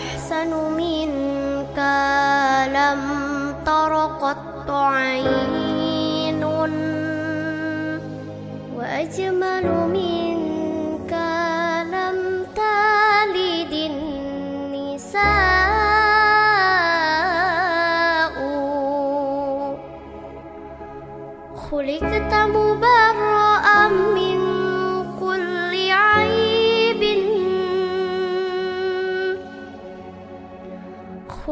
أحسن منك لم تر قط عين وأجمل منك لم تلد النساء. خلقت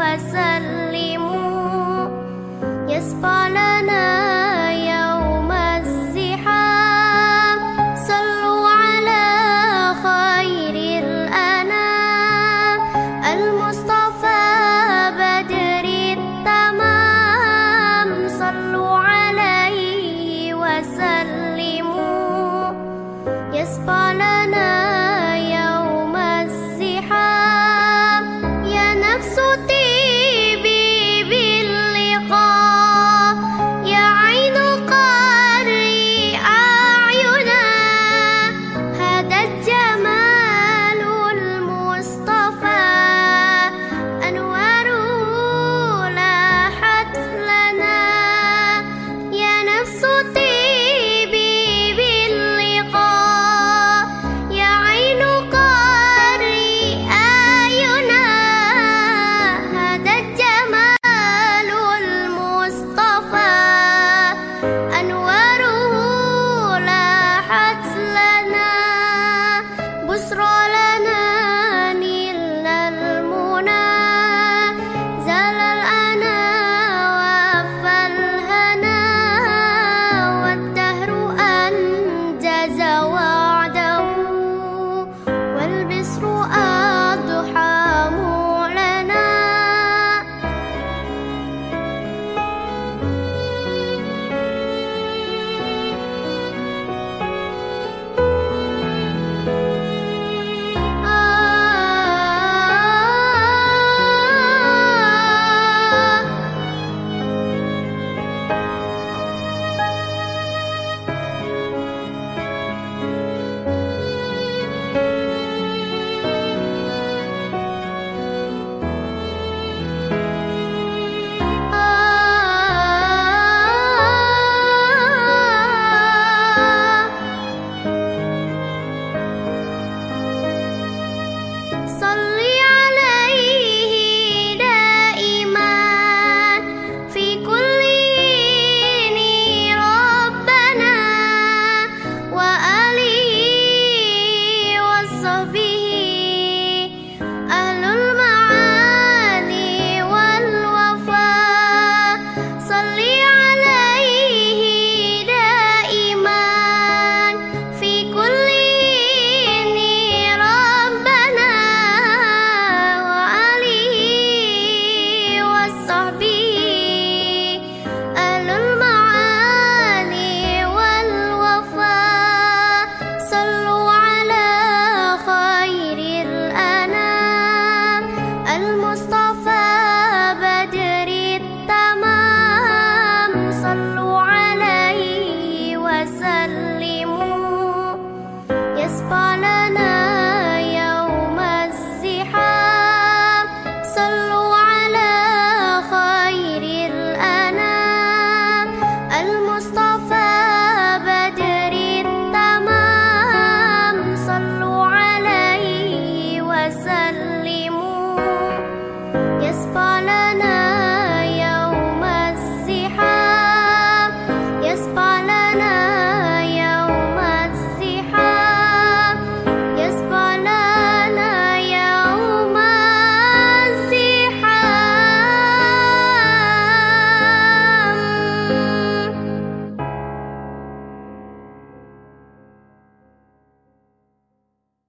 وسلموا. يسبع لنا suddenly almost all